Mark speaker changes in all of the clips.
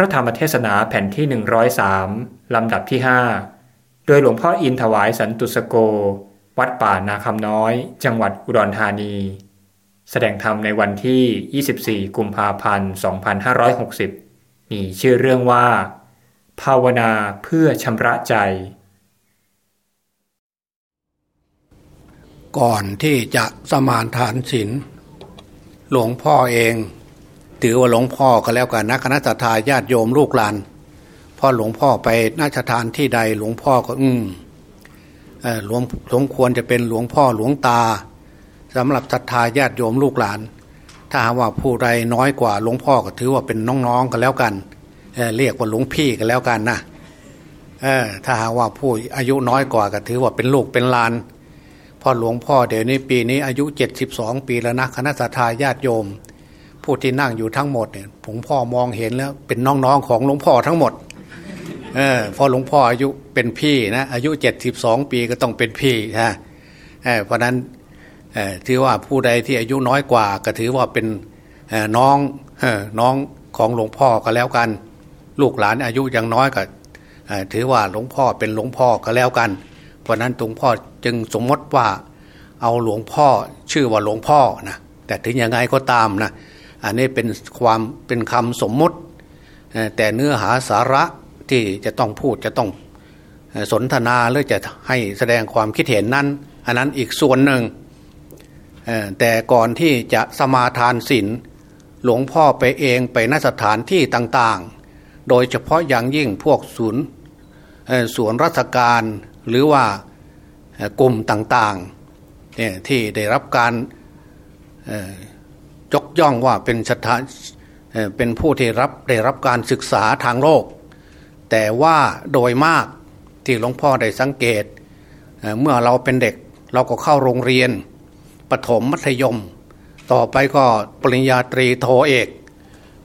Speaker 1: พระธรรมเทศนาแผ่นที่ 103 ลำดับที่ 5 โดยหลวงพ่ออินถวายสันตุสโก วัดป่านาคำน้อย จังหวัดอุดรธานี แสดงธรรมในวันที่ 24 กุมภาพันธ์ 2560 มีชื่อเรื่องว่า ภาวนาเพื่อชำระใจ
Speaker 2: ก่อนที่จะสมานทานศีลหลวงพ่อเอง ถือว่าหลวงพ่อก็แล้วกันนะคณะทาญาติโยมลูกหลานพ่อหลวงพ่อไปนาชทานที่ใดหลวงพ่อก็ อืมหลวงหลวงควรจะเป็นหลวงพ่อหลวงตาสำหรับศรัทธาญาติโยมลูกหลาน ถ้าว่าผู้ใดน้อยกว่าหลวงพ่อก็ถือว่าเป็นน้องๆกันแล้วกันเเรียกว่าหลวงพี่กันแล้วกันนะถ้าหากว่าผู้อายุน้อยกว่าก็ถือว่าเป็นลูกเป็นหลานพ่อหลวงพ่อเดี๋ยวนี้ปีนี้อายุเจ็ดสิบสองปีแล้วนะคณะสัตยาญาติโยม ผู้ที่นั่งอยู่ทั้งหมดเนี่ยหลวงพ่อมองเห็นแล้ว เป็นน้องๆของหลวงพ่อทั้งหมดเออพอหลวงพ่ออายุเป็นพี่นะอายุเจ็ดสิบสองปีก็ต้องเป็นพี่ฮะเพราะนั้นถือว่าผู้ใดที่อายุน้อยกว่า ก็ถือว่าเป็นน้องน้องของหลวงพ่อก็แล้วกัน ลูกหลานอายุยังน้อยก็ถือว่าหลวงพ่อเป็นหลวงพ่อก็แล้วกัน เพราะนั้นหลวงพ่อจึงสมมติว่าเอาหลวงพ่อชื่อว่าหลวงพ่อนะแต่ถึงยังไงก็ตามนะ อันนี้เป็นความเป็นคำสมมติ แต่เนื้อหาสาระที่จะต้องพูดจะต้องสนทนาหรือจะให้แสดงความคิดเห็นนั้น อันนั้นอีกส่วนหนึ่ง แต่ก่อนที่จะสมาทานศีลหลวงพ่อไปเองไปนสถานที่ต่างๆ โดยเฉพาะอย่างยิ่งพวกศูนย์ส่วนราชการหรือว่ากลุ่มต่างๆที่ได้รับการ ยกย่องว่าเป็นสถานเป็นผู้ที่รับได้รับการศึกษาทางโลก แต่ว่าโดยมากที่หลวงพ่อได้สังเกต เมื่อเราเป็นเด็กเราก็เข้าโรงเรียนปถมมัธยม ต่อไปก็ปริญญาตรีโทเอก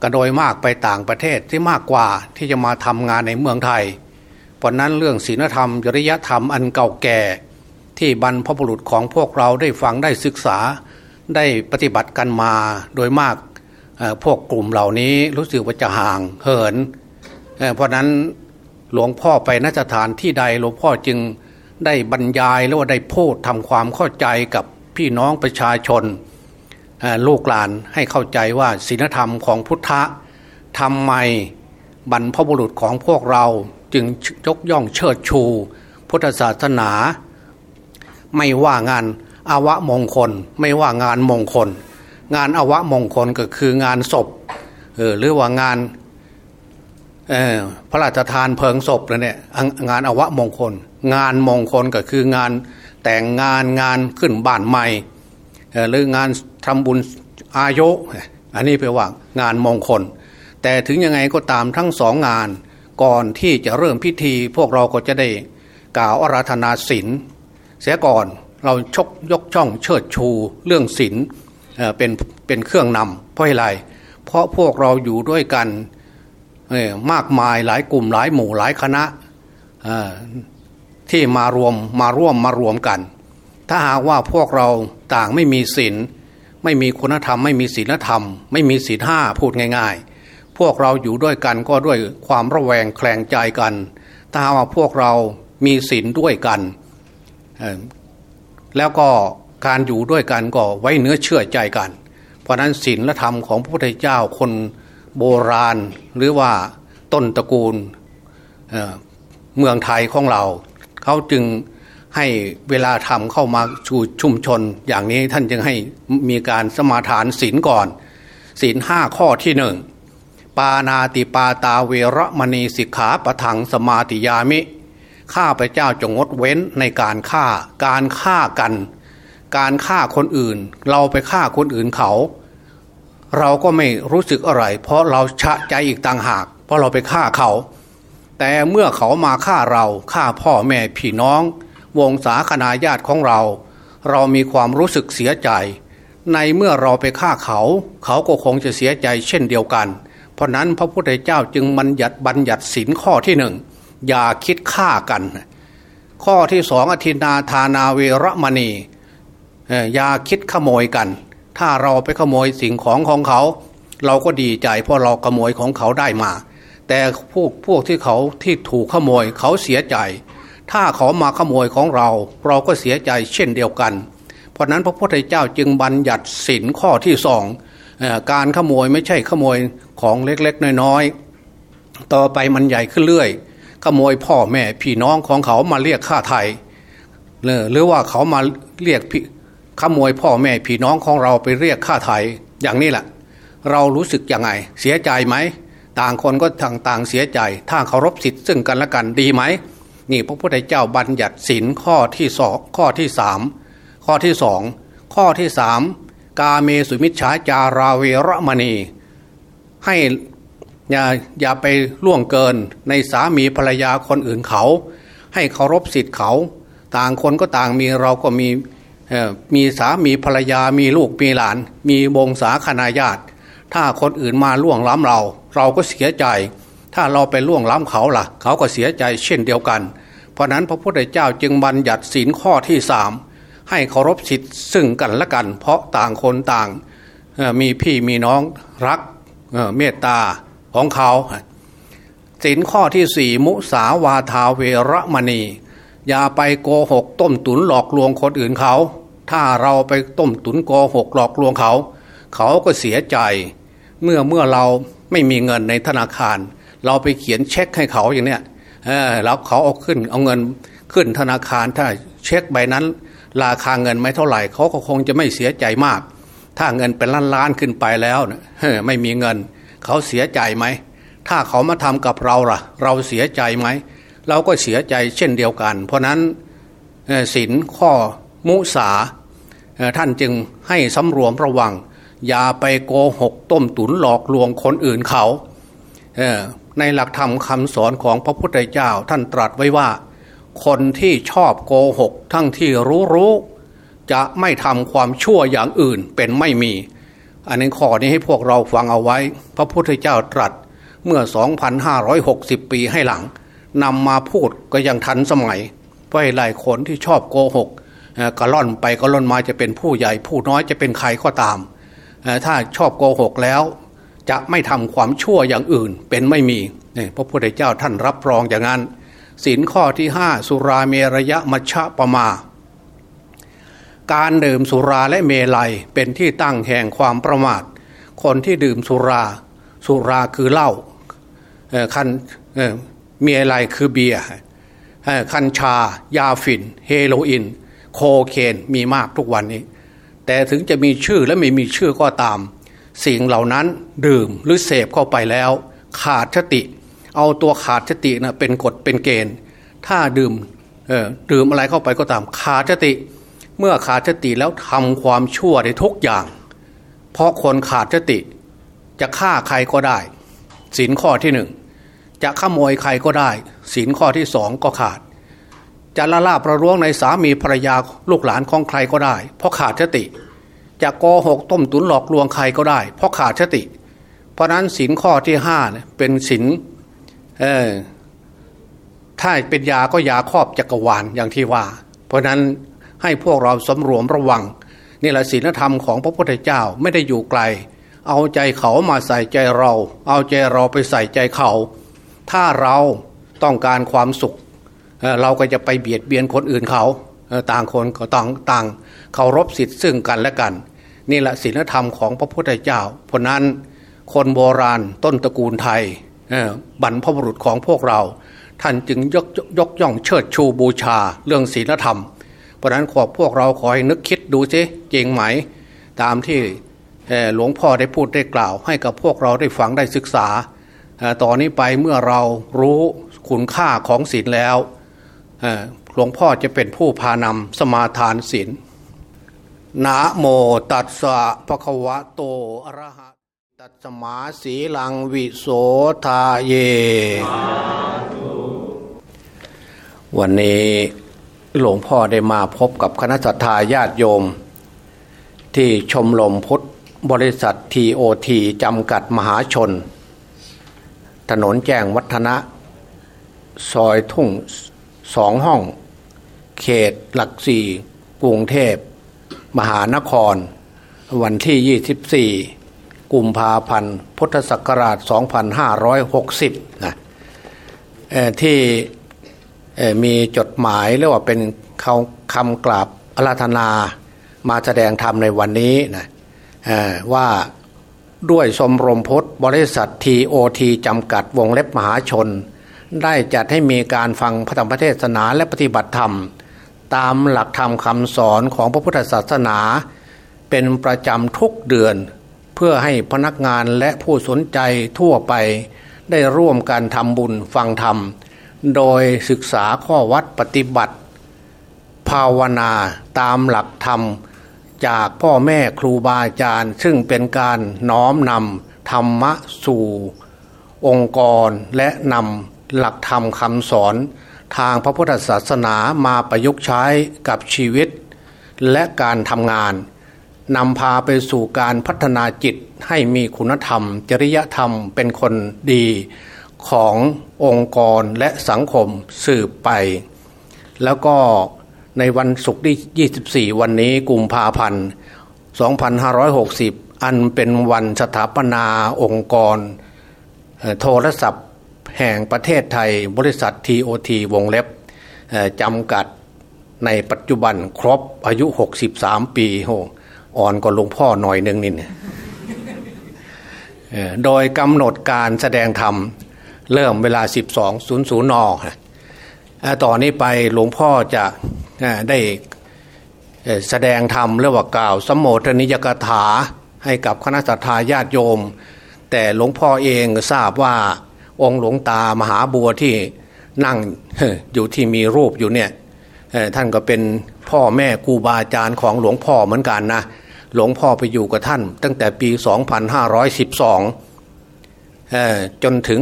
Speaker 2: ก็โดยมากไปต่างประเทศที่มากกว่าที่จะมาทำงานในเมืองไทย เพราะนั้นเรื่องศีลธรรมจริยธรรมอันเก่าแก่ ที่บรรพบุรุษของพวกเราได้ฟังได้ศึกษา ได้ปฏิบัติกันมาโดยมากพวกกลุ่มเหล่านี้รู้สึกว่าจะห่างเหิน เพราะนั้นหลวงพ่อไปนสถานที่ใดหลวงพ่อจึงได้บรรยายหรือว่าได้พูดทำความเข้าใจกับพี่น้องประชาชนลูกหลานให้เข้าใจว่าศีลธรรมของพุทธะทำไมบรรพบุรุษของพวกเราจึงยกย่องเชิดชู พุทธศาสนา ไม่ว่างาน อวะมงคล ไม่ว่างานมงคล งานอวะมงคลก็คืองานศพเออหรือว่างานพระราชทานเพลิงศพนั่นเนี่ยงานอวะมงคล งานมงคลก็คืองานแต่งงานงานขึ้นบ้านใหม่หรืองานทำบุญอายุอันนี้แปลว่างานมงคล แต่ถึงยังไงก็ตามทั้งสองงาน ก่อนที่จะเริ่มพิธี พวกเราก็จะได้กล่าวอาราธนาศีลเสียก่อน เราชกยกช่องเชิดชูเรื่องศีลเป็นเป็นเครื่องนำเพราะอะไรเพราะพวกเราอยู่ด้วยกันมากมายหลายกลุ่มหลายหมู่หลายคณะที่มารวมมาร่วมมารวมกัน ถ้าหากว่าพวกเราต่างไม่มีศีลไม่มีคุณธรรมไม่มีศีลธรรม ไม่มีศีลห้าพูดง่าย ๆ พวกเราอยู่ด้วยกันก็ด้วยความระแวงแคลงใจกัน ถ้าว่าพวกเรามีศีลด้วยกัน แล้วก็การอยู่ด้วยกันก็ไว้เนื้อเชื่อใจกัน เพราะนั้นศีลและธรรมของพระพุทธเจ้าคนโบราณหรือว่าต้นตระกูลเเมืองไทยของเรา เขาจึงให้เวลาทำเข้ามาชูชุมชน อย่างนี้ท่านจึงให้มีการสมาทานศีลก่อนศีลห้าข้อที่หนึ่งปานาติปาตาเวรมณีสิกขาปะทังสมาติยามิ ข้าพเจ้าจงงดเว้นในการฆ่า การฆ่ากัน การฆ่าคนอื่น เราไปฆ่าคนอื่นเขา เราก็ไม่รู้สึกอะไร เพราะเราชะใจอีกต่างหาก เพราะเราไปฆ่าเขา แต่เมื่อเขามาฆ่าเราฆ่าพ่อแม่พี่น้อง วงศาคณาญาติของเรา เรามีความรู้สึกเสียใจ ในเมื่อเราไปฆ่าเขา เขาก็คงจะเสียใจเช่นเดียวกัน เพราะนั้นพระพุทธเจ้าจึงบัญญัติบัญญัติสินข้อที่หนึ่ง อย่าคิดฆ่ากัน ข้อที่สองอธินาทานาเวรมณีอย่าคิดขโมยกัน ถ้าเราไปขโมยสิ่งของของเขา เราก็ดีใจเพราะเราขโมยของเขาได้มา แต่พวกพวกที่เขาที่ถูกขโมยเขาเสียใจ ถ้าเขามาขโมยของเรา เราก็เสียใจเช่นเดียวกัน เพราะนั้นพระพุทธเจ้าจึงบัญญัติสินข้อที่สองการขโมยไม่ใช่ขโมยของเล็กๆน้อยๆต่อไปมันใหญ่ขึ้นเรื่อย ขโมยพ่อแม่พี่น้องของเขามาเรียกค่าไทยหรือว่าเขามาเรียกขโมยพ่อแม่พี่น้องของเราไปเรียกค่าไทยอย่างนี้แหละเรารู้สึกยังไง เสียใจไหม ต่างคนก็ต่างต่างเสียใจ ถ้าเคารพสิทธิ์ซึ่งกันและกันดีไหม นี่พระพุทธเจ้าบัญญัติสินข้อที่สองข้อที่สามข้อที่สองข้อที่สามกาเมสุมิชฌาจาราเวรมณี ให้ อย่าอย่าไปล่วงเกินในสามีภรรยาคนอื่นเขา ให้เคารพสิทธิ์เขา ต่างคนก็ต่างมีเราก็มีมีสามีภรรยามีลูกมีหลาน มีวงศาคณาญาติ ถ้าคนอื่นมาล่วงล้ำเรา เราก็เสียใจ ถ้าเราไปล่วงล้ำเขาล่ะ เขาก็เสียใจเช่นเดียวกัน เพราะนั้นพระพุทธเจ้าจึงบัญญัติศีลข้อที่สามให้เคารพสิทธิ์ซึ่งกันและกัน เพราะต่างคนต่างมีพี่มีน้องรักเมตตา ของเขาศีลข้อที่สี่มุสาวาทาเวรมณี อย่าไปโกหกต้มตุนหลอกลวงคนอื่นเขา ถ้าเราไปต้มตุนโกหกหลอกลวงเขา เขาก็เสียใจ เมื่อเมื่อเราไม่มีเงินในธนาคาร เราไปเขียนเช็คให้เขาอย่างเนี้ยแล้วเขาเอาขึ้นเอาเงินขึ้นธนาคารถ้าเช็คใบนั้น ราคาเงินไม่เท่าไหร่เขาก็คงจะไม่เสียใจมาก ถ้าเงินเป็นล้านล้านขึ้นไปแล้วไม่มีเงิน เขาเสียใจไหม ถ้าเขามาทำกับเราล่ะ เราเสียใจไหม เราก็เสียใจเช่นเดียวกัน เพราะนั้นศีลข้อมุสาท่านจึงให้สำรวมระวัง อย่าไปโกหกต้มตุนหลอกลวงคนอื่นเขาในหลักธรรมคำสอนของพระพุทธเจ้าท่านตรัสไว้ว่า คนที่ชอบโกหก ทั้งที่รู้รู้จะไม่ทำความชั่วอย่างอื่นเป็นไม่มี อันนี้ข้อนี้ให้พวกเราฟังเอาไว้ พระพุทธเจ้าตรัสเมื่อ 2,560 ปีให้หลังนำมาพูดก็ยังทันสมัย เพราะหลายคนที่ชอบโกหกกระล่อนไปกระล่อนมาจะเป็นผู้ใหญ่ ผู้น้อยจะเป็นใครก็ตาม ถ้าชอบโกหกแล้ว จะไม่ทำความชั่วอย่างอื่นเป็นไม่มีนี่พระพุทธเจ้าท่านรับรองอย่างนั้นสินข้อที่ห้าสุราเมรยะมัชฌะปมา การดื่มสุราและเมลัยเป็นที่ตั้งแห่งความประมาท คนที่ดื่มสุรา สุราคือเหล้าคันมีอะไรคือเบียร์คัญชา ยาฝิ่น เฮโรอีนโคเคนมีมากทุกวันนี้ แต่ถึงจะมีชื่อและไม่มีชื่อก็ตาม สิ่งเหล่านั้นดื่มหรือเสพเข้าไปแล้ว ขาดสติ เอาตัวขาดสตินะเป็นกฎเป็นเกณฑ์ ถ้าดื่มดื่มอะไรเข้าไปก็ตามขาดสติ เมื่อขาดสติแล้วทำความชั่วได้ทุกอย่าง เพราะคนขาดสติ จะฆ่าใครก็ได้สินข้อที่หนึ่งจะขโมยใครก็ได้ศีลข้อที่สองก็ขาด จะละลาบประร้วงในสามีภรรยาลูกหลานของใครก็ได้ เพราะขาดสติ จะโกหกต้มตุนหลอกลวงใครก็ได้ เพราะขาดสติ เพราะนั้นศีลข้อที่ห้าเป็นศีลเออถ้าเป็นยาก็ยาครอบจักรวาลอย่างที่ว่า เพราะนั้น ให้พวกเราสำรวมระวังนี่แหละศีลธรรมของพระพุทธเจ้าไม่ได้อยู่ไกล เอาใจเขามาใส่ใจเรา เอาใจเราไปใส่ใจเขา ถ้าเราต้องการความสุข เราก็จะไปเบียดเบียนคนอื่นเขา ต่างคนก็ต้องต่างเคารพสิทธิ์ซึ่งกันและกัน นี่แหละศีลธรรมของพระพุทธเจ้า เพราะนั้นคนโบราณต้นตระกูลไทยบรรพบุรุษของพวกเรา ท่านจึงยกยกย่องเชิดชูบูชาเรื่องศีลธรรม ราะนั้นขอพวกเราขอให้นึกคิดดูสิจริงไหม ตามที่หลวงพ่อได้พูดได้กล่าว ให้กับพวกเราได้ฟังได้ศึกษาต่อนนี้ไปเมื่อเรารู้คุณค่าของศีลแล้วหลวงพ่อจะเป็นผู้พานำสมาทานศีลนะโมตัสสะภะคะวะโตอะระหะตัสมาสีลังวิโสทาเย วันนี้ หลวงพ่อได้มาพบกับคณะสัตยาญาติโยม ที่ชมรมพุทธบริษัททีโอทีจำกัดมหาชน ถนนแจ้งวัฒนะ ซอยทุ่งสองห้อง เขตหลักสี่กรุงเทพ มหานคร วันที่ 24 กุกุมภาพันธ์ พุทธศักราช 2560 นะที่ มีจดหมายเรียกว่าเป็นคำกราบอาราธนามาแสดงธรรมในวันนี้นะว่าด้วยสมรมพศบริษัททีโอทีจำกัดวงเล็บมหาชน ได้จัดให้มีการฟังพระธรรมเทศนาและปฏิบัติธรรม ตามหลักธรรมคำสอนของพระพุทธศาสนา เป็นประจำทุกเดือน เพื่อให้พนักงานและผู้สนใจทั่วไปได้ร่วมกันทำบุญฟังธรรม โดยศึกษาข้อวัดปฏิบัติ ภาวนาตามหลักธรรม จากพ่อแม่ครูบาอาจารย์ ซึ่งเป็นการน้อมนำธรรมะสู่ องค์กรและนำหลักธรรมคำสอน ทางพระพุทธศาสนามาประยุกต์ใช้กับชีวิต และการทำงานนำพาไปสู่การพัฒนาจิตให้มีคุณธรรม จริยธรรมเป็นคนดี ขององค์กรและสังคมสืบไป แล้วก็ในวันศุกร์ที่ 24 วันนี้กุมภาพันธ์ 2560 อันเป็นวันสถาปนาองค์กร โทรศัพท์แห่งประเทศไทยบริษัท TOT วงเล็บจำกัดในปัจจุบันครบอายุ 63 ปีโหอ่อนกว่าหลวงพ่อหน่อยนึงนี่โดยกำหนดการแสดงธรรม เริ่มเวลา 12.00นต่อนนี้ไปหลวงพ่อจะได้แสดงธรรมเรียกว่ากล่าวสมโภชนิยกถาให้กับคณะสัตยาญาติโยม แต่หลวงพ่อเองทราบว่าองค์หลวงตามหาบัวที่นั่งอยู่ที่มีรูปอยู่เนี่ยท่านก็เป็นพ่อแม่ครูบาอาจารย์ของหลวงพ่อเหมือนกันนะหลวงพ่อไปอยู่กับท่าน ตั้งแต่ปี 2512 จนถึง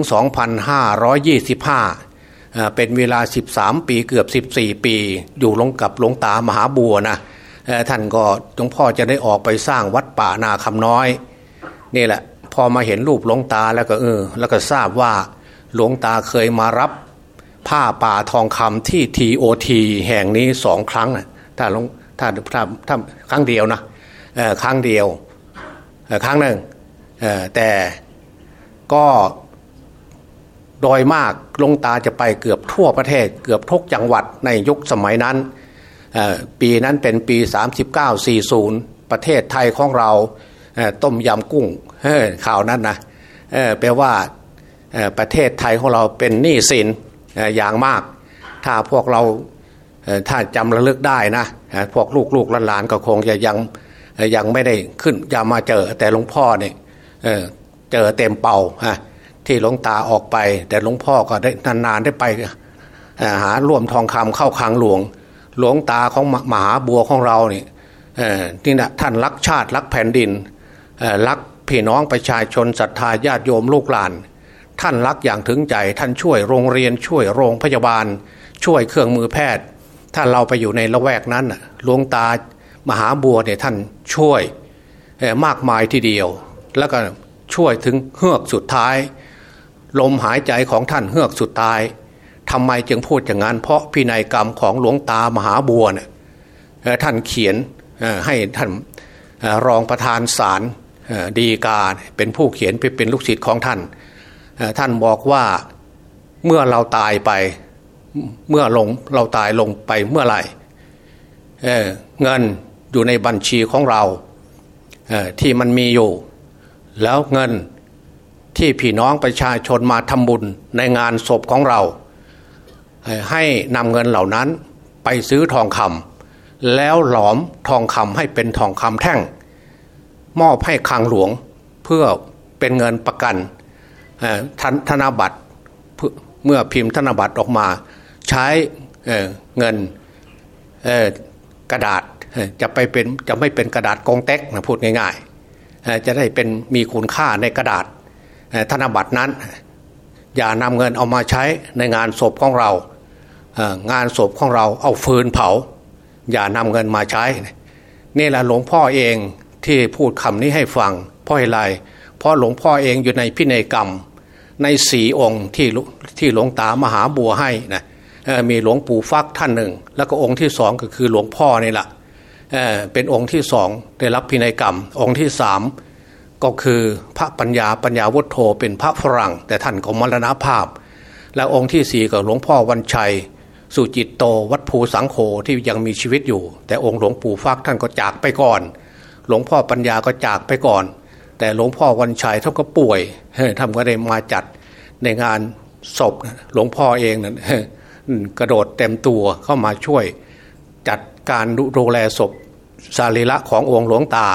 Speaker 2: 2525 เป็นเวลา 13 ปีเกือบ 14 ปี อยู่ลงกับหลวงตามหาบัวนะท่านก็หลวงพ่อจะได้ออกไปสร้างวัดป่านาคำน้อย นี่แหละ พอมาเห็นรูปหลวงตาแล้วก็เออ แล้วก็ทราบว่าหลวงตาเคยมารับผ้าป่าทองคำที่ทีโอทีแห่งนี้สองครั้งถ้าหลวงถ้าถ้าถ้าครั้งเดียวนะครั้งเดียวครั้งหนึ่งแต่ ก็โดยมากลงตาจะไปเกือบทั่วประเทศ เกือบทุกจังหวัดในยุคสมัยนั้น ปีนั้นเป็นปี 3940 ประเทศไทยของเราต้มยำกุ้งข่าวนั้นนะแปลว่าประเทศไทยของเราเป็นหนี้สินอย่างมาก ถ้าพวกเราถ้าจำระลึกได้นะพวกลูกลูกหลานก็คงจะยังยังไม่ได้ขึ้นจะมาเจอแต่หลวงพ่อเนี่ย เจอเต็มเป่าฮะที่หลวงตาออกไป แต่หลวงพ่อก็ได้นานๆได้ไปหาร่วมทองคำเข้าคลังหลวง หลวงตาของมหาบัวของเราเนี่ยนี่นะท่านรักชาติรักแผ่นดินรักพี่น้องประชาชนศรัทธาญาติโยมลูกหลาน ท่านรักอย่างถึงใจท่านช่วยโรงเรียนช่วยโรงพยาบาล ช่วยเครื่องมือแพทย์ ถ้าเราไปอยู่ในละแวกนั้นหลวงตามหาบัวเนี่ยท่านช่วยมากมายทีเดียว แล้วก็ ช่วยถึงเฮือกสุดท้าย ลมหายใจของท่านเฮือกสุดตายทำไมจึงพูดอย่างนั้น เพราะพินัยกรรมของหลวงตามหาบัวเนี่ยท่านเขียนให้ท่านรองประธานศาลดีกาเป็นผู้เขียนเป็นลูกศิษย์ของท่าน ท่านบอกว่าเมื่อเราตายไปเมื่อลงเราตายลงไปเมื่อไหร่เเงินอยู่ในบัญชีของเราที่มันมีอยู่ แล้วเงินที่พี่น้องประชาชนมาทำบุญในงานศพของเรา ให้นำเงินเหล่านั้นไปซื้อทองคำแล้วหลอมทองคำให้เป็นทองคำแท่ง มอบให้คังหลวงเพื่อเป็นเงินประกันธนบัตรเมื่อพิมพ์ธนบัตรออกมา ใช้เงินกระดาษจะไปเป็นจะไม่เป็นกระดาษกองเต็กนะพูดง่ายๆ จะได้เป็นมีคุณค่าในกระดาษธนบัตรนั้น อย่านำเงินเอามาใช้ในงานศพของเรา งานศพของเราเอาฟืนเผา อย่านำเงินมาใช้ นี่แหละหลวงพ่อเองที่พูดคำนี้ให้ฟังเพราะอะไรเพราะหลวงพ่อเองอยู่ในพินัยกรรม ในสีองค์ที่ที่หลวงตามหาบัวให้นะมีหลวงปู่ฟักท่านหนึ่ง แล้วก็องค์ที่สองก็คือหลวงพ่อนี่แหละ เป็นองค์ที่สองได้รับพินัยกรรม องค์ที่สามก็คือพระปัญญาปัญญาวุฒโธเป็นพระฝรั่ง แต่ท่านก็มรณภาพ และองค์ที่สี่ก็หลวงพ่อวันชัย สุจิตโตวัดภูสังโฆที่ยังมีชีวิตอยู่ แต่องค์หลวงปู่ฟักท่านก็จากไปก่อน หลวงพ่อปัญญาก็จากไปก่อน แต่หลวงพ่อวันชัยท่านก็ป่วยท่านก็ได้มาจัดในงานศพหลวงพ่อเองนั่นกระโดดเต็มตัวเข้ามาช่วยจัดการดูแลศพ สารีระขององค์หลวงตา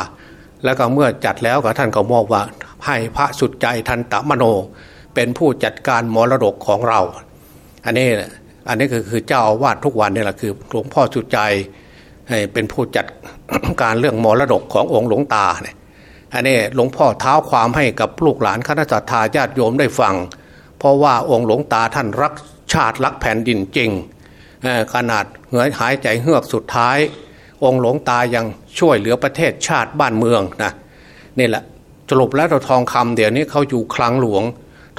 Speaker 2: แล้วก็เมื่อจัดแล้วก็ท่านก็มอบว่าให้พระสุดใจทันตมโน เป็นผู้จัดการมรดกของเรา อันนี้อันนี้คือคือเจ้าอาวาสทุกวันนี่แหละคือหลวงพ่อสุดใจเป็นผู้จัดการเรื่องมรดกขององค์หลวงตาเนี่ยอันนี้หลวงพ่อเท้าความให้กับลูกหลานคณะสัตยาญาติโยมได้ฟัง เพราะว่าองค์หลวงตาท่านรักชาติรักแผ่นดินจริงขนาดเหงื่อหายใจเฮือกสุดท้าย องค์หลวงตายังช่วยเหลือประเทศชาติบ้านเมืองนะนี่แหละสรุปแล้วทองคำเดี๋ยวนี้เขาอยู่คลังหลวง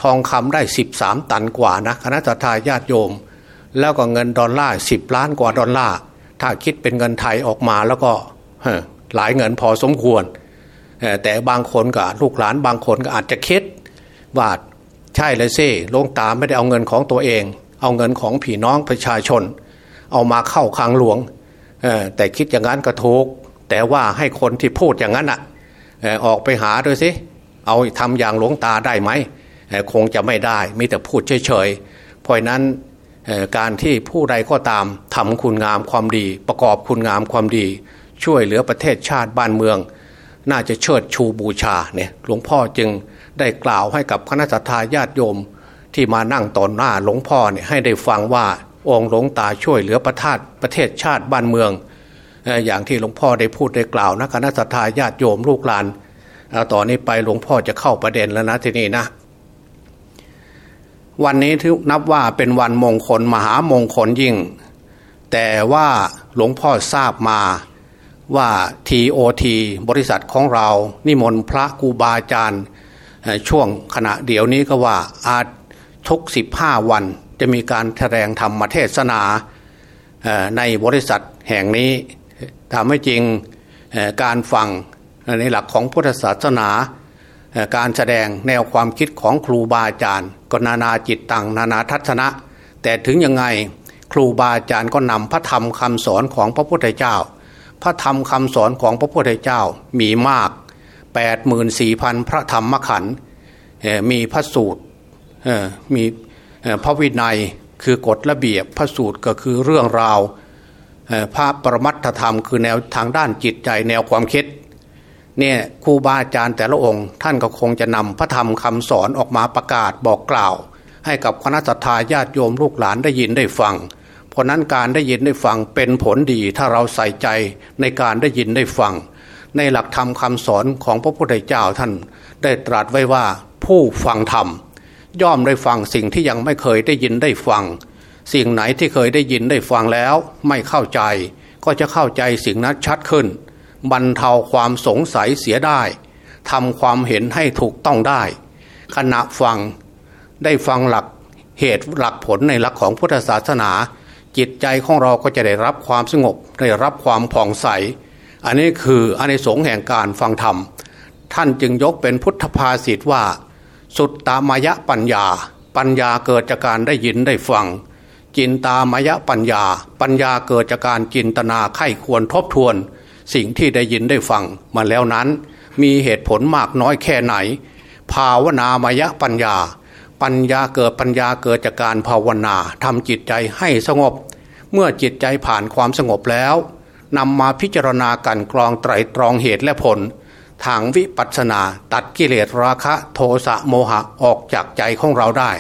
Speaker 2: ทองคำได้ 13 ตันกว่านะคณะทาญาติโยม แล้วก็เงินดอลลาร์10ล้านกว่าดอลลาร์ถ้าคิดเป็นเงินไทยออกมาแล้วก็หลายเงินพอสมควร แต่บางคนก็ลูกหลานบางคนก็อาจจะคิดว่าใช่เลยสิลงตาไม่ได้เอาเงินของตัวเอง เอาเงินของพี่น้องประชาชน เอามาเข้าคลังหลวง แต่คิดอย่างนั้นก็ถูก แต่ว่าให้คนที่พูดอย่างนั้นอะออกไปหาด้วยสิเอาทำอย่างหลวงตาได้ไหมคงจะไม่ได้มีแต่พูดเฉยๆเพราะนั้นการที่ผู้ใดก็ตามทำคุณงามความดี ประกอบคุณงามความดี ช่วยเหลือประเทศชาติบ้านเมือง น่าจะเชิดชูบูชาเนี่ยหลวงพ่อจึงได้กล่าวให้กับคณะสัตยาญาติโยมที่มานั่งตอนหน้าหลวงพ่อเนี่ยให้ได้ฟังว่า องค์หลวงตาช่วยเหลือประทาประเทศชาติบ้านเมือง อย่างที่หลวงพ่อได้พูดได้กล่าวนะคณะสัตยาญาติโยมลูกหลานต่อนนี้ไปหลวงพ่อจะเข้าประเด็นแล้วนะทีนี้นะ วันนี้ที่นับว่าเป็นวันมงคลมหามงคลยิ่ง แต่ว่าหลวงพ่อทราบมาว่า TOT บริษัทของเรา นิมนต์พระกูบาอาจารย์ ช่วงขณะเดี๋ยวนี้ก็ว่าอาทุกสิบห้าวัน จะมีการแสดงธรรมเทศนาในบริษัทแห่งนี้ทำให้จริงการฟังในหลักของพุทธศาสนาการแสดงแนวความคิดของครูบาอาจารย์ ก็นานาจิตตังนานาทัศนะ แต่ถึงยังไงครูบาอาจารย์ก็นำพระธรรมคำสอนของพระพุทธเจ้า พระธรรมคำสอนของพระพุทธเจ้ามีมาก 84,000 พระธรรมขันธ์มีพระสูตรมี พระวินัยคือกฎระเบียบพระสูตรก็คือเรื่องราวพระปรมัตธรรม คือแนวทางด้านจิตใจแนวความคิดเนี่ยครูบาอาจารย์แต่ละองค์ ท่านก็คงจะนำพระธรรมคำสอนออกมาประกาศบอกกล่าว ให้กับคณะทาญาติโยมลูกหลานได้ยินได้ฟัง เพราะนั้นการได้ยินได้ฟังเป็นผลดีถ้าเราใส่ใจในการได้ยินได้ฟัง ในหลักธรรมคำสอนของพระพุทธเจ้าท่านได้ตรัสไว้ว่าผู้ฟังธรรม ย่อมได้ฟังสิ่งที่ยังไม่เคยได้ยินได้ฟัง สิ่งไหนที่เคยได้ยินได้ฟังแล้ว ไม่เข้าใจ ก็จะเข้าใจสิ่งนั้นชัดขึ้น บรรเทาความสงสัยเสียได้ทำความเห็นให้ถูกต้องได้ ขณะฟังได้ฟังหลักเหตุหลักผลในหลักของพุทธศาสนา จิตใจของเราก็จะได้รับความสงบได้รับความผ่องใส อันนี้คืออันในสงแห่งการฟังธรรม ท่านจึงยกเป็นพุทธภาษิตว่า สุดตามายะปัญญา ปัญญาเกิดจากการได้ยินได้ฟัง จินตามายะปัญญา ปัญญาเกิดจากการจินตนาไข้ควรทบทวน สิ่งที่ได้ยินได้ฟังมาแล้วนั้น มีเหตุผลมากน้อยแค่ไหน ภาวนามายะปัญญา ปัญญาเกิดปัญญาเกิดจากการภาวนาทำจิตใจให้สงบ เมื่อจิตใจผ่านความสงบแล้วนำมาพิจารณากันกรองไตรตรองเหตุและผล ทางวิปัสสนา ตัดกิเลสราคะโทสะโมหะออกจากใจของเราได้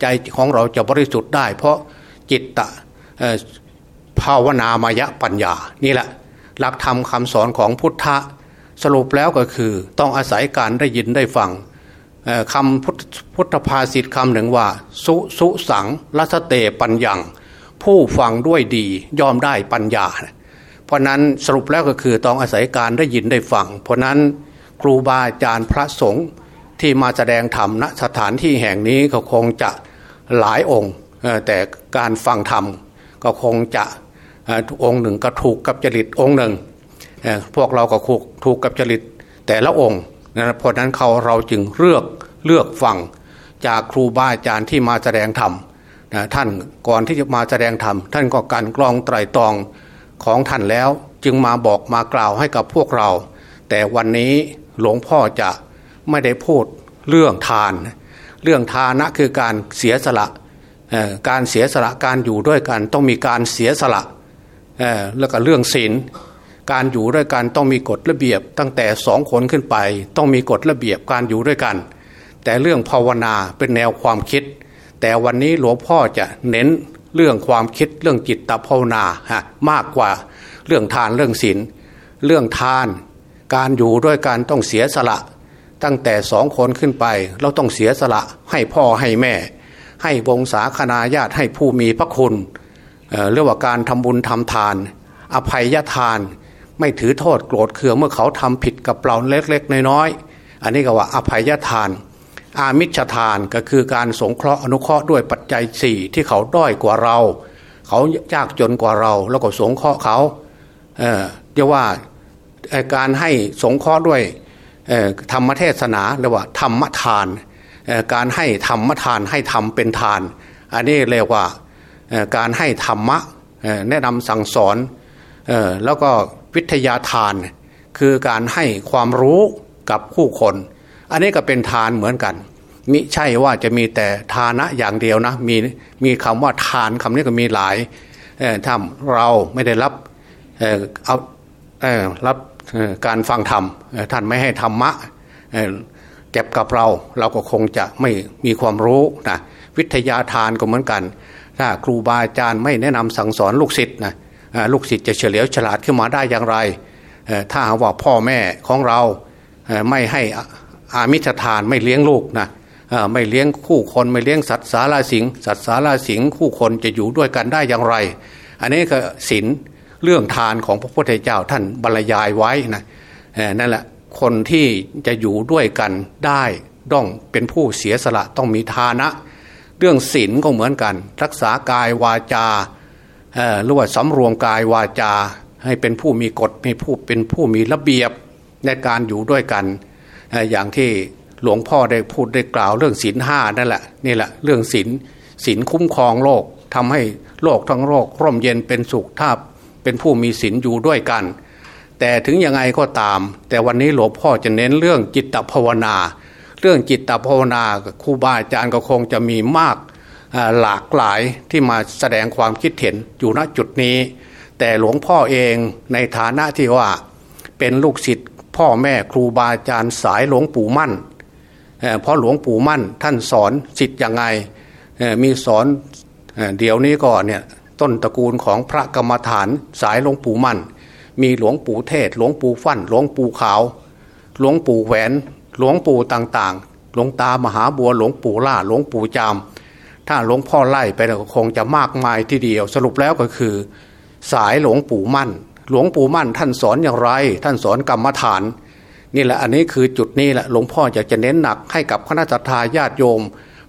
Speaker 2: ใจของเราจะบริสุทธิ์ได้ เพราะจิตตะภาวนามายะปัญญา นี่แหละ หลักธรรมคำสอนของพุทธะสรุปแล้วก็คือต้องอาศัยการได้ยินได้ฟังคำพุทธภาษิตคำหนึ่งว่า สุสุสังลัสเตปัญญัง ผู้ฟังด้วยดียอมได้ปัญญา ราะนั้นสรุปแล้วก็คือต้องอาศัยการได้ยินได้ฟัง เพราะนั้นครูบาอาจารย์พระสงฆ์ที่มาแสดงธรรมณสถานที่แห่งนี้ก็คงจะหลายองค์ แต่การฟังธรรมก็คงจะองค์หนึ่งก็ถูกกับจริตองค์หนึ่ง พวกเราก็ถูกถูกกับจริตแต่ละองค์นะเพราะนั้นเขาเราจึงเลือกเลือกฟังจากครูบาอาจารย์ที่มาแสดงธรรมนะท่านก่อนที่จะมาแสดงธรรมท่านก็การกรองไตรตรอง ของท่านแล้ว จึงมาบอกมากล่าวให้กับพวกเรา แต่วันนี้หลวงพ่อจะไม่ได้พูดเรื่องทาน เรื่องทานะคือการเสียสละการเสียสละการอยู่ด้วยกันต้องมีการเสียสละแล้วก็เรื่องศีลการอยู่ด้วยกันต้องมีกฎระเบียบ ตั้งแต่สองคนขึ้นไป ต้องมีกฎระเบียบการอยู่ด้วยกัน แต่เรื่องภาวนาเป็นแนวความคิด แต่วันนี้หลวงพ่อจะเน้น เรื่องความคิดเรื่องจิตตภาวนาฮะมากกว่าเรื่องทานเรื่องศีลเรื่องทาน การอยู่ด้วยกันต้องเสียสละ ตั้งแต่สองคนขึ้นไป เราต้องเสียสละให้พ่อให้แม่ ให้วงศาคณาญาติให้ผู้มีพระคุณเรียกว่าการทำบุญทำทาน อภัยทาน ไม่ถือโทษโกรธเคืองเมื่อเขาทำผิดกับเราเล็กๆน้อยๆอันนี้ก็ว่าอภัยทาน อามิชทานก็คือการสงเคราะห์อนุเคราะห์ด้วยปัจจัยสี่ที่เขาด้อยกว่าเรา เขายากจนกว่าเรา แล้วก็สงเคราะห์เขาเเรียกว่าการให้สงเคราะห์ด้วยธรรมเทศนาเรียกว่า ธรรมทาน การให้ธรรมทานให้ธรรมเป็นทาน อันนี้เรียกว่าการให้ธรรมะแนะนำสั่งสอนแล้วก็วิทยาทาน คือการให้ความรู้กับผู้คน อันนี้ก็เป็นทานเหมือนกัน มิใช่ว่าจะมีแต่ทานะอย่างเดียวนะ มีมีคำว่าทานคำนี้ก็มีหลายถ้าเราไม่ได้รับเอารับการฟังธรรมท่านไม่ให้ธรรมะเก็บกับเราเราก็คงจะไม่มีความรู้นะวิทยาทานก็เหมือนกัน ถ้าครูบาอาจารย์ไม่แนะนำสั่งสอนลูกศิษย์นะลูกศิษย์จะเฉลียวฉลาดขึ้นมาได้อย่างไร ถ้าหาว่าพ่อแม่ของเราไม่ให้ อามิชทานไม่เลี้ยงลูกนะไม่เลี้ยงคู่คนไม่เลี้ยงสัตว์สาราสิงสัตว์สาราสิงคู่คนจะอยู่ด้วยกันได้อย่างไร อันนี้ก็ศีลเรื่องทานของพระพุทธเจ้าท่านบรรยายไว้นะนั่นแหละคนที่จะอยู่ด้วยกันได้ต้องเป็นผู้เสียสละต้องมีทานะ เรื่องศีลก็เหมือนกัน รักษากายวาจาหรือว่าสำรวมกายวาจา ให้เป็นผู้มีกฎมีผู้เป็นผู้มีระเบียบในการอยู่ด้วยกัน อย่างที่หลวงพ่อได้พูดได้กล่าวเรื่องศีลห้านั่นแหละนี่แหละเรื่องศีลศีลคุ้มครองโลกทำให้โลกทั้งโลกร่มเย็นเป็นสุขถ้าเป็นผู้มีศีลอยู่ด้วยกัน แต่ถึงยังไงก็ตาม แต่วันนี้หลวงพ่อจะเน้นเรื่องจิตภาวนา เรื่องจิตภาวนาครูบาอาจารย์ก็คงจะมีมากหลากหลายที่มาแสดงความคิดเห็นอยู่ณจุดนี้ แต่หลวงพ่อเองในฐานะที่ว่าเป็นลูกศิษย์ พ่อแม่ครูบาอาจารย์สายหลวงปู่มั่นเพราะหลวงปู่มั่นท่านสอนศิษย์ยังไงมีสอนเดี๋ยวนี้ก็เนี่ยต้นตระกูลของพระกรรมฐานสายหลวงปู่มั่น มีหลวงปู่เทศ หลวงปู่ฟั่นหลวงปู่ขาว หลวงปู่แหวน หลวงปู่ต่างๆ หลวงตามหาบัวหลวงปู่ล่าหลวงปู่จาม ถ้าหลวงพ่อไล่ไปก็คงจะมากมายทีเดียวสรุปแล้วก็คือ สายหลวงปู่มั่น หลวงปู่มั่นท่านสอนอย่างไร ท่านสอนกรรมฐาน นี่แหละอันนี้คือจุดนี้แหละหลวงพ่ออยากจะเน้นหนักให้กับคณะทาญาติโยม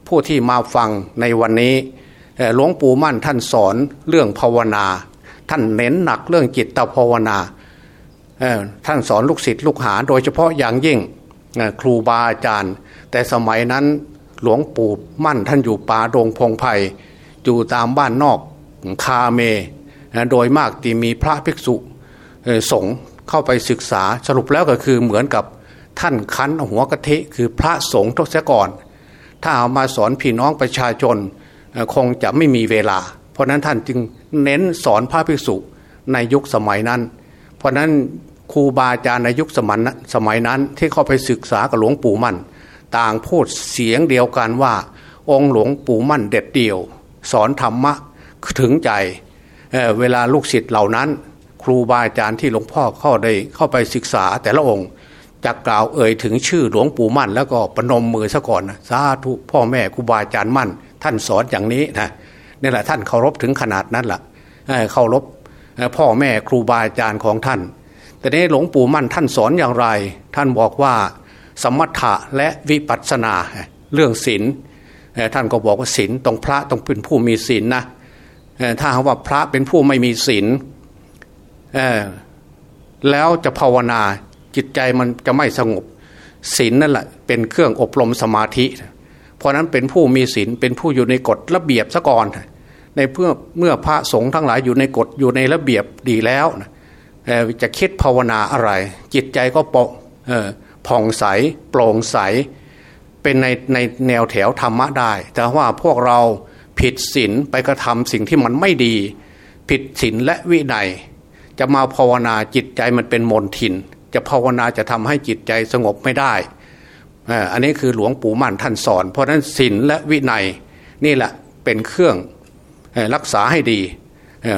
Speaker 2: ผู้ที่มาฟังในวันนี้หลวงปู่มั่นท่านสอนเรื่องภาวนา ท่านเน้นหนักเรื่องจิตตภาวนาท่านสอนลูกศิษย์ลูกหา โดยเฉพาะอย่างยิ่งครูบาอาจารย์ แต่สมัยนั้นหลวงปู่มั่นท่านอยู่ป่าดงพงไพ่อยู่ตามบ้านนอกคาเม โดยมากที่มีพระภิกษุ สงฆ์เข้าไปศึกษาสรุปแล้วก็คือเหมือนกับท่านคั้นหัวกะทิคือพระสงฆ์ทุกเสียก่อน ถ้าเอามาสอนพี่น้องประชาชนคงจะไม่มีเวลา เพราะนั้นท่านจึงเน้นสอนพระภิกษุในยุคสมัยนั้น เพราะนั้นครูบาอาจารย์ในยุคสมัยสมัยนั้นที่เข้าไปศึกษากับหลวงปู่มั่น ต่างพูดเสียงเดียวกันว่า องค์หลวงปู่มั่นเด็ดเดี่ยว สอนธรรมะถึงใจเเวลาลูกศิษย์เหล่านั้น ครูบาอาจารย์ที่หลวงพ่อเข้าได้เข้าไปศึกษาแต่ละองค์จะกล่าวเอ่ยถึงชื่อหลวงปู่มั่น แล้วก็ปนมมือซะก่อนนะสาธุพ่อแม่ครูบาอาจารย์มั่น ท่านสอนอย่างนี้นะนี่แหละท่านเคารพถึงขนาดนั้นละ่ะเคารพพ่อแม่ครูบาอาจารย์ของท่าน แต่ในหลวงปู่มั่นท่านสอนอย่างไร ท่านบอกว่าสมถะและวิปัสสนาเรื่องศีลท่านก็บอกว่าศีลต้องพระต้องเป็นผู้มีศีลนะถ้าว่าพระเป็นผู้ไม่มีศีล แล้วจะภาวนาจิตใจมันจะไม่สงบศีลนั่นแหละเป็นเครื่องอบรมสมาธิ เพราะนั้นเป็นผู้มีศีลเป็นผู้อยู่ในกฎระเบียบซะก่อนในเพื่อเมื่อพระสงฆ์ทั้งหลายอยู่ในกฎอยู่ในระเบียบดีแล้วจะคิดภาวนาอะไร จิตใจก็ปผ่องใสโปร่งใส เป็นในในแนวแถวธรรมะได้ แต่ว่าพวกเราผิดศีลไปกระทำสิ่งที่มันไม่ดี ผิดศีลและวินัย จะมาภาวนาจิตใจมันเป็นมนทิน จะภาวนาจะทำให้จิตใจสงบไม่ได้ อันนี้คือหลวงปู่มั่นท่านสอน เพราะนั้นศีลและวินัยนี่แหละเป็นเครื่องรักษาให้ดี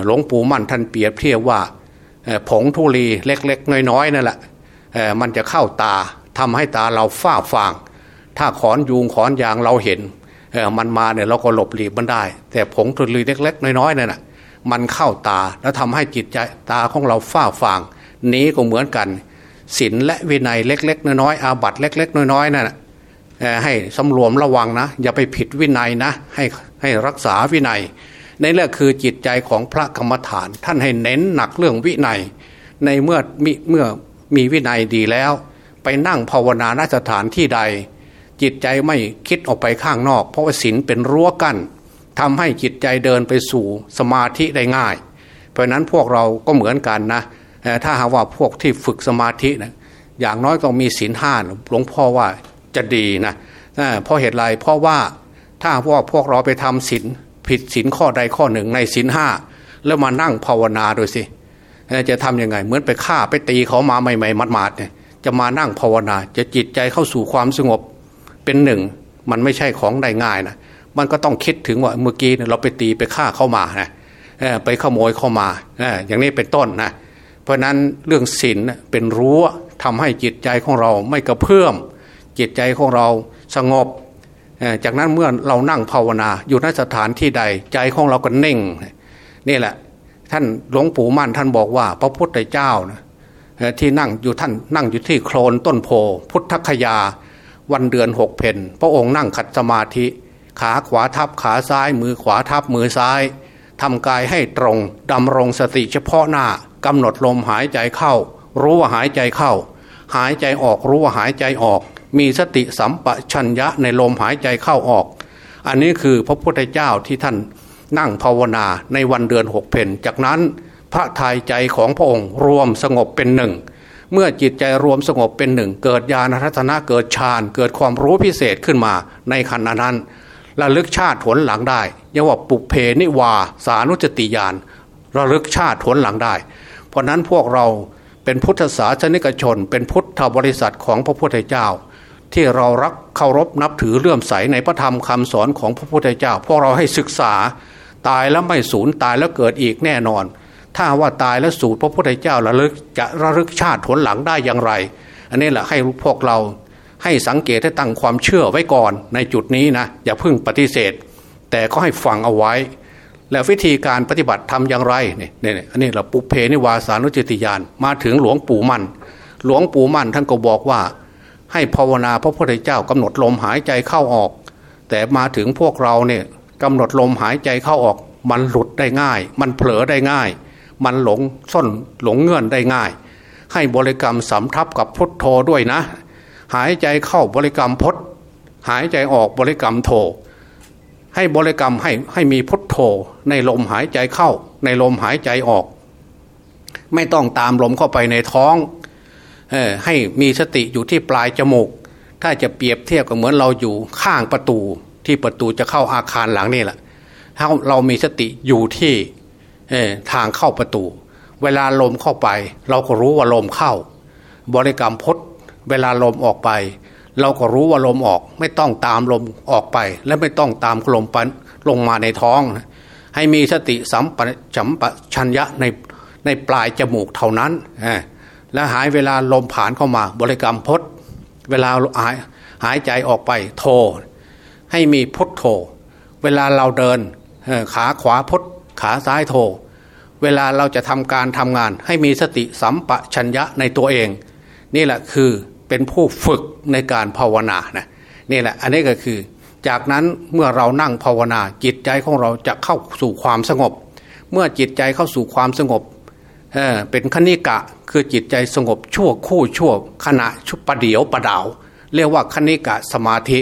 Speaker 2: หลวงปู่มั่นท่านเปรียบเทียบว่าผงทุลีเล็กๆ น้อยๆนั่นแหละมันจะเข้าตาทำให้ตาเราฝ้าฟาง ถ้าขอนยูงขอนยางเราเห็นมันมาเนี่ยเราก็หลบหลีกมันได้ แต่ผงทุลีเล็ก ๆ น้อยๆนั่นแหะ มันเข้าตาแล้วทำให้จิตใจตาของเราฝ้าฟาง นี้ก็เหมือนกันศีลและวินัยเล็ก ๆ น้อยๆอาบัตเล็ก ๆ น้อยๆนั่นให้สำรวมระวังนะ อย่าไปผิดวินัยนะ ให้ให้รักษาวินัย ในเรื่องคือจิตใจของพระกรรมฐาน ท่านให้เน้นหนักเรื่องวินัย ในเมื่อมีเมื่อมีวินัยดีแล้ว ไปนั่งภาวนาณสถานที่ใด จิตใจไม่คิดออกไปข้างนอก เพราะว่าศีลเป็นรั้วกัน้น ทำให้จิตใจเดินไปสู่สมาธิได้ง่าย เพราะนั้นพวกเราก็เหมือนกันนะถ้าหากว่าพวกที่ฝึกสมาธินะอย่างน้อยต้องมีศีลห้าหลวงพ่อว่าจะดีนะเพราะเหตุไรเพราะว่าถ้าพวกพวกเราไปทำศีลผิดศีลข้อใดข้อหนึ่งในศีลห้าแล้วมานั่งภาวนาดูสิจะทํำยังไง เหมือนไปฆ่าไปตีเขามาใหม่ๆมัดๆเนี่ยจะมานั่งภาวนา จะจิตใจเข้าสู่ความสงบเป็นหนึ่ง มันไม่ใช่ของได้ง่ายนะ มันก็ต้องคิดถึงว่าเมื่อกี้เราไปตีไปฆ่าเข้ามานะไปขโมยเข้ามาอย่างนี้เป็นต้นนะเพราะนั้นเรื่องศีลเป็นรั้วทำให้จิตใจของเราไม่กระเพื่อมจิตใจของเราสงบ จากนั้นเมื่อเรานั่งภาวนาอยู่ในสถานที่ใดใจของเราก็เน่งนี่แหละท่านหลวงปู่มั่นท่านบอกว่า พระพุทธเจ้านะที่นั่งอยู่ท่านนั่งอยู่ที่โคลนต้นโพ พุทธคยา วันเดือนหกเพนพระองค์นั่งขัดสมาธิ ขาขวาทับขาซ้าย มือขวาทับมือซ้ายทำกายให้ตรงดำรงสติเฉพาะหน้ากำหนดลมหายใจเข้า รู้ว่าหายใจเข้า หายใจออกรู้ว่าหายใจออก มีสติสัมปชัญญะในลมหายใจเข้าออก อันนี้คือพระพุทธเจ้าที่ท่านนั่งภาวนาในวันเดือนหกเพนจากนั้นพระทัยใจของพระองค์รวมสงบเป็นหนึ่ง เมื่อจิตใจรวมสงบเป็นหนึ่ง เกิดญาณรัตนะเกิดฌานเกิดความรู้พิเศษขึ้นมาในขณะนั้น ระลึกชาติผลหลังได้เรียว่าปุเพนิวาสานุจติยานระลึกชาติผลหลังได้ เพราะนั้นพวกเราเป็นพุทธศาสนิกชน เป็นพุทธบริษัทของพระพุทธเจ้า ที่เรารักเคารพนับถือเลื่อมใสในพระธรรมคำสอนของพระพุทธเจ้า พวกเราให้ศึกษาตายแล้วไม่สูญตายแล้วเกิดอีกแน่นอน ถ้าว่าตายแล้วสูญพระพุทธเจ้าระลึกจะระลึกชาติผลหลังได้อย่างไร อันนี้แหละให้พวกเรา ให้สังเกตให้ตั้งความเชื่อไว้ก่อนในจุดนี้นะอย่าพึ่งปฏิเสธ แต่ก็ให้ฟังเอาไว้ แล้ววิธีการปฏิบัติทำอย่างไรเนี่ยเนี่ยอันนี้เราปุเพนิวาสานุจิติยานมาถึงหลวงปู่มั่น หลวงปู่มั่นท่านก็บอกว่า ให้ภาวนาพระพุทธเจ้ากำหนดลมหายใจเข้าออก แต่มาถึงพวกเราเนี่ยกำหนดลมหายใจเข้าออก มันหลุดได้ง่าย มันเผลอได้ง่าย มันหลงส้นหลงเงื่อนได้ง่าย ให้บริกรรมสำทับกับพุทโธด้วยนะ หายใจเข้าบริกรรมพดหายใจออกบริกรรมโธให้บริกรรมให้ให้มีพุทโธในลมหายใจเข้า ในลมหายใจออก ไม่ต้องตามลมเข้าไปในท้องให้มีสติอยู่ที่ปลายจมูก ถ้าจะเปรียบเทียบกับเหมือนเราอยู่ข้างประตูที่ประตูจะเข้าอาคารหลังนี่แหละ ถ้าเรามีสติอยู่ที่ทางเข้าประตู เวลาลมเข้าไป เราก็รู้ว่าลมเข้า บริกรรมพด เวลาลมออกไป เราก็รู้ว่าลมออก ไม่ต้องตามลมออกไป และไม่ต้องตามลมปันลงมาในท้อง ให้มีสติสัมปชัญญะในในปลายจมูกเท่านั้น แล้วหายเวลาลมผ่านเข้ามาบริกรรมพดเวลาหายหายใจออกไปโท ให้มีพดโท เวลาเราเดินขาขวาพดขาซ้ายโท เวลาเราจะทำการทำงาน ให้มีสติสัมปชัญญะในตัวเอง นี่แหละคือ เป็นผู้ฝึกในการภาวนานะนี่แหละอันนี้ก็คือ จากนั้นเมื่อเรานั่งภาวนาจิตใจของเราจะเข้าสู่ความสงบ เมื่อจิตใจเข้าสู่ความสงบเเป็นคณิกะคือจิตใจสงบชั่วคู่ชั่วขณะชุประเดียวประดาว เรียกว่าคณิกะสมาธิ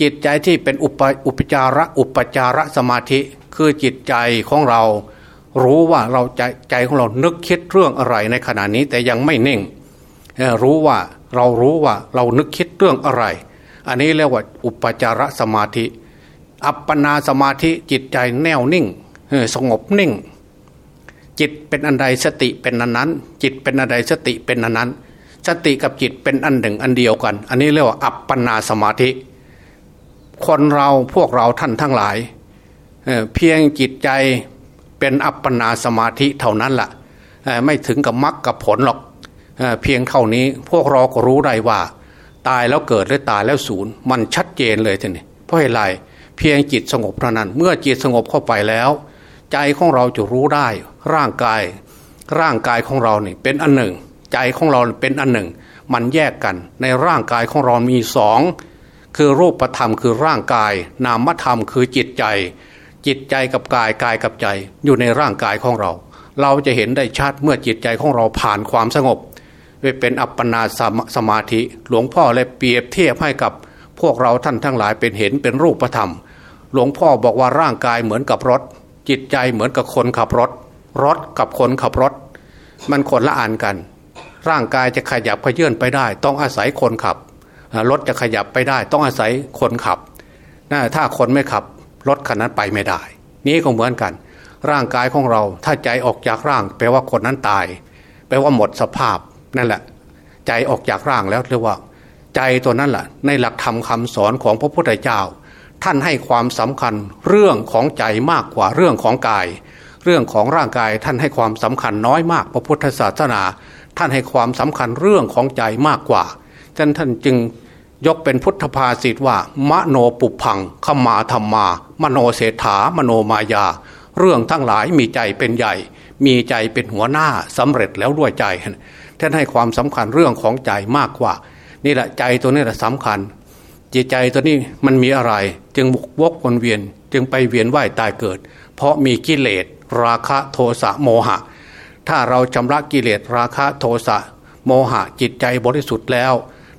Speaker 2: จิตใจที่เป็นอุปอุปจาระอุปจาระสมาธิ คือจิตใจของเรา รู้ว่าเราใจใจของเรานึกคิดเรื่องอะไรในขณะนี้แต่ยังไม่นิ่งรู้ว่า เรารู้ว่าเรานึกคิดเรื่องอะไร อันนี้เรียกว่าอุปจารสมาธิ อัปปนาสมาธิจิตใจแน่วนิ่งสงบนิ่ง จิตเป็นอันใดสติเป็นอันนั้น จิตเป็นอันใดสติเป็นอันนั้น สติกับจิตเป็นอันหนึ่งอันเดียวกัน อันนี้เรียกว่าอัปปนาสมาธิ คนเราพวกเราท่านทั้งหลายเเพียงจิตใจเป็นอัปปนาสมาธิเท่านั้นละ่ะไม่ถึงกับมรรคกับผลหรอก เพียงเท่านี้พวกเราก็รู้ได้ว่า ตายแล้วเกิดหรือตายแล้วศูนย์มันชัดเจนเลยทีนี้เพราะอะไรเพียงจิตสงบเท่านั้น เมื่อจิตสงบเข้าไปแล้ว ใจของเราจะรู้ได้ ร่างกาย ร่างกายของเราเนี่เป็นอันหนึ่ง ใจของเราเป็นอันหนึ่ง มันแยกกันในร่างกายของเรามีสองคือรูปธรรมคือร่างกาย นามธรรมคือจิตใจ จิตใจกับกายกายกับใจ อยู่ในร่างกายของเรา เราจะเห็นได้ชัดเมื่อจิตใจของเราผ่านความสงบ เป็นอัปปนาสมสมาธิ หลวงพ่อเลยเปรียบเทียบให้กับพวกเราท่านทั้งหลายเป็นเห็นเป็นรูปธรรม หลวงพ่อบอกว่าร่างกายเหมือนกับรถ จิตใจเหมือนกับคนขับรถ รถกับคนขับรถ มันคนละอันกัน ร่างกายจะขยับขยื่นไปได้ ต้องอาศัยคนขับ รถจะขยับไปได้ ต้องอาศัยคนขับถ้าคนไม่ขับ รถคันนั้นไปไม่ได้ นี่ก็เหมือนกัน ร่างกายของเราถ้าใจออกจากร่าง แปลว่าคนนั้นตาย แปลว่าหมดสภาพ นั่นแหละ ใจออกจากร่างแล้วเรียกว่า ใจตัวนั้นแหละในหลักธรรมคาสอนของพระพุทธเจ้า ท่านให้ความสำคัญเรื่องของใจมากกว่าเรื่องของกาย เรื่องของร่างกายท่านให้ความสำคัญน้อยมาก พระพุทธศาสนา ท่านให้ความสำคัญเรื่องของใจมากกว่าฉะนั้นท่านจึงยกเป็นพุทธภาษิตว่า มโนปุพังขมาธรรมา มโนเศรษฐามโนมายา เรื่องทั้งหลายมีใจเป็นใหญ่ มีใจเป็นหัวหน้าสำเร็จแล้วด้วยใจ ท่านให้ความสำคัญเรื่องของใจมากกว่า นี่แหละใจตัวนี้แหละสำคัญ จิตใจตัวนี้มันมีอะไร จึงวกวนเวียน จึงไปเวียนว่ายตายเกิด เพราะมีกิเลส ราคะโทสะโมหะ ถ้าเราชำระกิเลสราคะโทสะโมหะจิตใจบริสุทธิ์แล้ว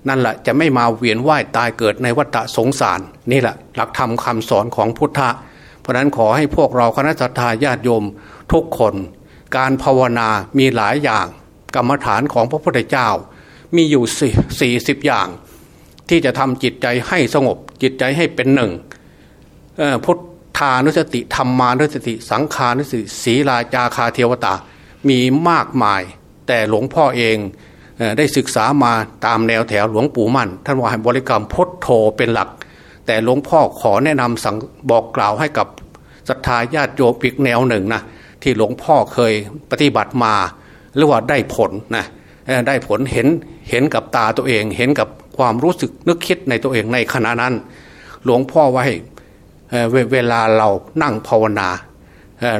Speaker 2: นั่นแหละจะไม่มาเวียนว่ายตายเกิดในวัฏสงสาร นี่แหละหลักธรรมคาสอนของพุทธะเพราะนั้นขอให้พวกเราคณะสัตยาญาติโยมทุกคน การภาวนามีหลายอย่าง กรรมฐานของพระพุทธเจ้า มีอยู่สี่สิบอย่าง ที่จะทำจิตใจให้สงบ จิตใจให้เป็นหนึ่งพุทธานุสติธรรมานุสติ สังขานุสติศีลาจาคาเทวตา มีมากมาย แต่หลวงพ่อเองได้ศึกษามาตามแนวแถวหลวงปู่มั่น ท่านว่าให้บริกรรมพุทโธเป็นหลัก แต่หลวงพ่อขอแนะนำสั่งบอกกล่าวให้กับศรัทธาญาติโยมอีกแนวหนึ่งนะที่หลวงพ่อเคยปฏิบัติมา หรือว่าได้ผลนะได้ผลเห็นเห็นกับตาตัวเอง เห็นกับความรู้สึกนึกคิดในตัวเองในขณะนั้น หลวงพ่อไว้เวลาเรานั่งภาวนา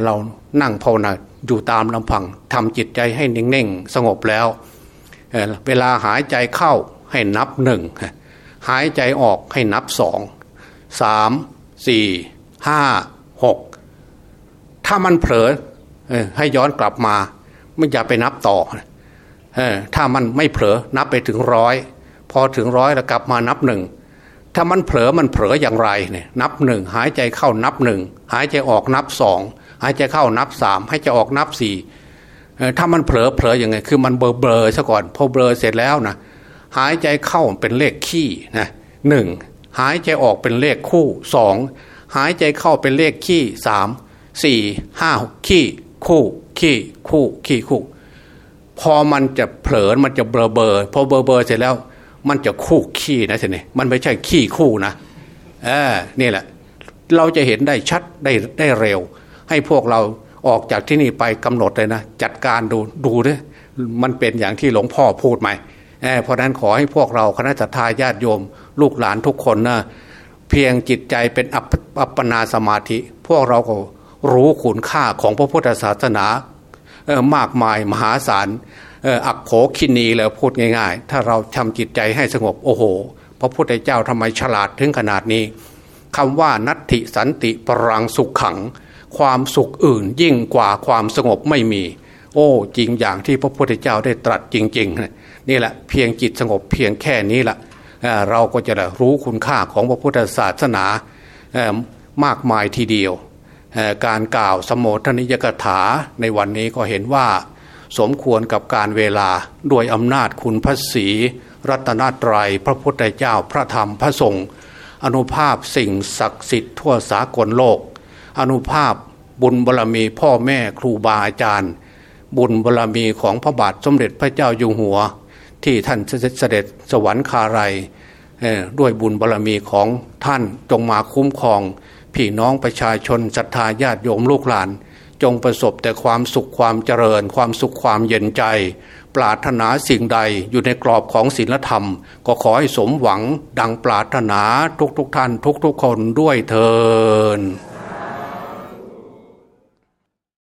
Speaker 2: เรานั่งภาวนาอยู่ตามลำพังทำจิตใจให้นิ่งๆสงบแล้วเวลาหายใจเข้าให้นับหนึ่งหายใจออกให้นับสองสามสี่ห้าหกถ้ามันเผลอให้ย้อนกลับมา ไม่อย่าไปนับต่ออถ้ามันไม่เผลอนับไปถึงร้อยพอถึงร้อยแล้วกลับมานับหนึ่งถ้ามันเผลอมันเผลออย่างไรเนี่ยนับหนึ่งหายใจเข้านับหนึ่งหายใจออกนับสองหายใจเข้านับสามหายใจออกนับสี่ถ้ามันเผลอเผลออย่างไง คือมันเบลอเบลอซะก่อนพอเบลอเสร็จแล้วนะหายใจเข้าเป็นเลขขี้นะหนึ่งหายใจออกเป็นเลขคู่สองหายใจเข้าเป็นเลขขี้สามสี่ห้าขี้คู่ ขี้คู่ขี้คู่ พอมันจะเผลอมันจะเบลอเบอร์พอเบลอเบอร์เสร็จแล้ว มันจะคู่ขี้นะทีนี้มันไม่ใช่ขี้คู่นะเออนี่แหละ เราจะเห็นได้ชัดได้ได้เร็ว ให้พวกเราออกจากที่นี่ไปกำหนดเลยนะจัดการดูดูด้วยมันเป็นอย่างที่หลวงพ่อพูดไหมเพราะนั้นขอให้พวกเราคณะทาญาติโยม ลูกหลานทุกคนนะเพียงจิตใจเป็นอัปปนาสมาธิ พวกเราก็ รู้คุณค่าของพระพุทธศาสนามากมายมหาศาลอักโขคินีแล้วพูดง่าย ๆ ถ้าเราทำจิตใจให้สงบโอ้โห พระพุทธเจ้าทำไมฉลาดถึงขนาดนี้คำว่านัตถิสันติปรังสุขขัง ความสุขอื่นยิ่งกว่าความสงบไม่มี โอ้จริงอย่างที่พระพุทธเจ้าได้ตรัสจริง ๆ นี่แหละเพียงจิตสงบเพียงแค่นี้ละเราก็จะรู้คุณค่าของพระพุทธศาสนามากมายทีเดียว การกล่าวสมโภชนิยกถาในวันนี้ก็เห็นว่า สมควรกับการเวลาด้วยอำนาจคุณพระศีรัตนตรัยพระพุทธเจ้าพระธรรมพระสงฆ์อนุภาพสิ่งศักดิ์สิทธิ์ทั่วสากลโลก อนุภาพบุญบารรมีพ่อแม่ครูบาอาจารย์ บุญบารรมีของพระบาทสมเด็จพระเจ้าอยู่หัว ที่ท่านเสด็จสวรรคาไรด้วยบุญบารรมีของท่านจงมาคุ้มครอง พี่น้องประชาชนศรัทธาญาติโยมลูกหลาน จงประสบแต่ความสุขความเจริญ ความสุขความเย็นใจ ปรารถนาสิ่งใดอยู่ในกรอบของศีลธรรม ก็ขอให้สมหวังดังปรารถนาทุกๆทท่านทุกๆคนด้วยเทอ